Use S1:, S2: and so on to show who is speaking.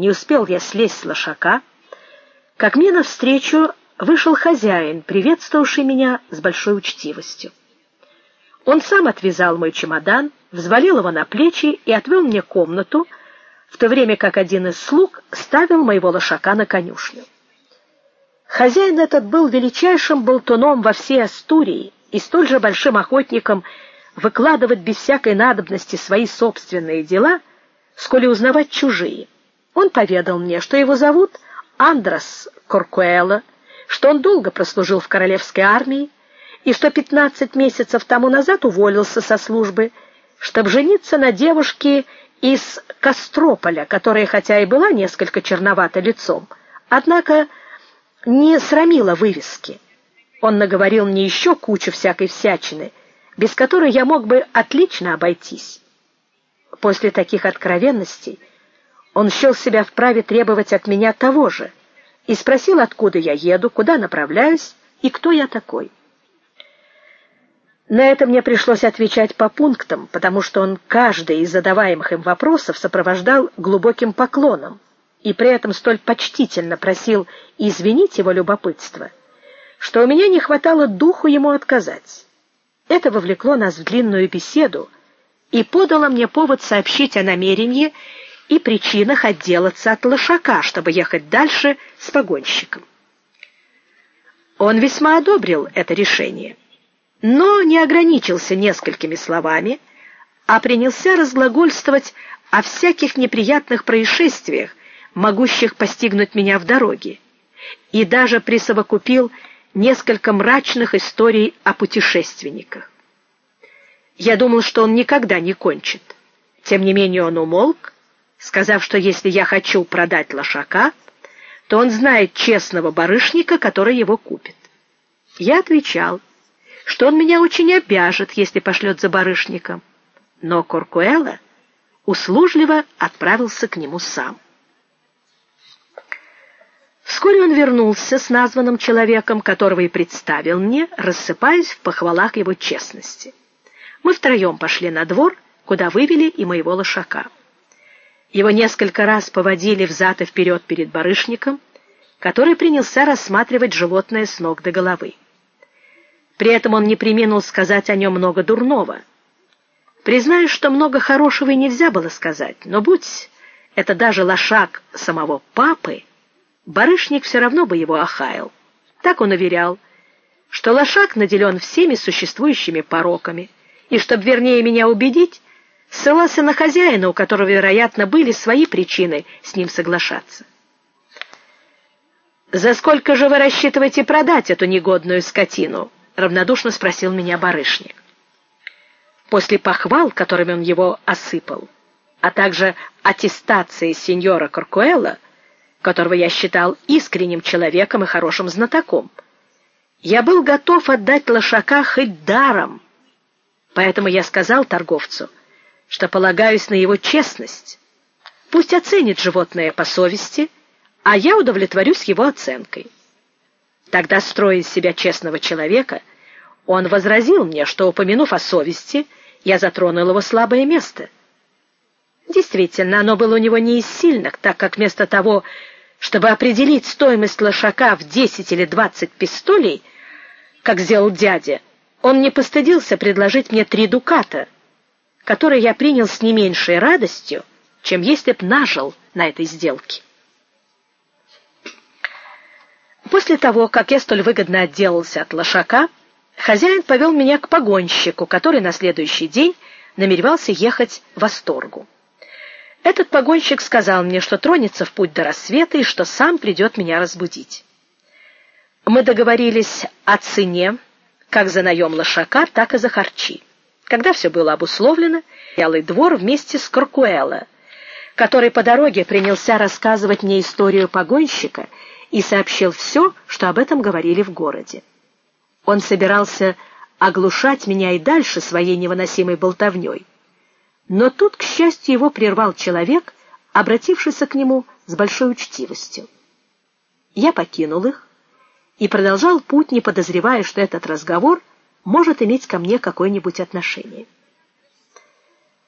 S1: Не успел я слезть с лошака, как мне навстречу вышел хозяин, приветствовавший меня с большой учтивостью. Он сам отвязал мой чемодан, взвалил его на плечи и отвел мне комнату, в то время как один из слуг ставил моего лошака на конюшню. Хозяин этот был величайшим болтуном во всей Астурии и столь же большим охотником выкладывать без всякой надобности свои собственные дела, сколь и узнавать чужие. Он поведал мне, что его зовут Андрас Коркуэлло, что он долго прослужил в королевской армии и что пятнадцать месяцев тому назад уволился со службы, чтобы жениться на девушке из Кострополя, которая хотя и была несколько черновата лицом, однако не срамила вывески. Он наговорил мне еще кучу всякой всячины, без которой я мог бы отлично обойтись. После таких откровенностей он счел себя вправе требовать от меня того же и спросил, откуда я еду, куда направляюсь и кто я такой. На это мне пришлось отвечать по пунктам, потому что он каждый из задаваемых им вопросов сопровождал глубоким поклоном и при этом столь почтительно просил извинить его любопытство, что у меня не хватало духу ему отказать. Это вовлекло нас в длинную беседу и подало мне повод сообщить о намерении и причинах отделаться от лошака, чтобы ехать дальше с погонщиком. Он весьма одобрил это решение, но не ограничился несколькими словами, а принялся разглагольствовать о всяких неприятных происшествиях, могущих постигнуть меня в дороге, и даже присовокупил несколько мрачных историй о путешественниках. Я думал, что он никогда не кончит. Тем не менее он умолк, сказав, что если я хочу продать лошака, то он знает честного барышника, который его купит. Я отвечал, что он меня очень обяжет, если пошлет за барышником, но Коркуэлла услужливо отправился к нему сам. Вскоре он вернулся с названным человеком, которого и представил мне, рассыпаясь в похвалах его честности. Мы втроем пошли на двор, куда вывели и моего лошака. Его несколько раз поводили взад и вперед перед барышником, который принялся рассматривать животное с ног до головы. При этом он не преминул сказать о нем много дурного. Признаюсь, что много хорошего и нельзя было сказать, но будь это даже лошак самого папы, барышник все равно бы его охаял. Так он уверял, что лошак наделен всеми существующими пороками, и чтобы вернее меня убедить, ссылался на хозяина, у которого, вероятно, были свои причины с ним соглашаться. За сколько же вы рассчитываете продать эту негодную скотину? равнодушно спросил меня барышник. После похвал, которыми он его осыпал, а также аттестации сеньора Коркуэлла, которого я считал искренним человеком и хорошим знатоком. Я был готов отдать лошака хоть даром. Поэтому я сказал торговцу, что полагаюсь на его честность. Пусть оценит животное по совести, а я удовлетворюсь его оценкой. Тогда, строя из себя честного человека, он возразил мне, что упомянув о совести, я затронул его слабое место. Действительно, оно было у него не из сильных, так как вместо того, чтобы определить стоимость лошака в 10 или 20 пистолей, как сделал дядя, он не постыдился предложить мне три дуката, которые я принял с не меньшей радостью, чем если б нажил на этой сделке. После того, как я столь выгодно отделался от лошака, хозяин повел меня к погонщику, который на следующий день намеревался ехать в Асторгу. Этот погонщик сказал мне, что тронется в путь до рассвета и что сам придет меня разбудить. Мы договорились о цене, как за наем лошака, так и за харчи. Когда все было обусловлено, Ялый двор вместе с Коркуэлло, который по дороге принялся рассказывать мне историю погонщика и сообщил все, что об этом говорили в городе. Он собирался оглушать меня и дальше своей невыносимой болтовней. Но тут, к счастью, его прервал человек, обратившийся к нему с большой учтивостью. Я покинул их и продолжал путь, не подозревая, что этот разговор может иметь ко мне какое-нибудь отношение.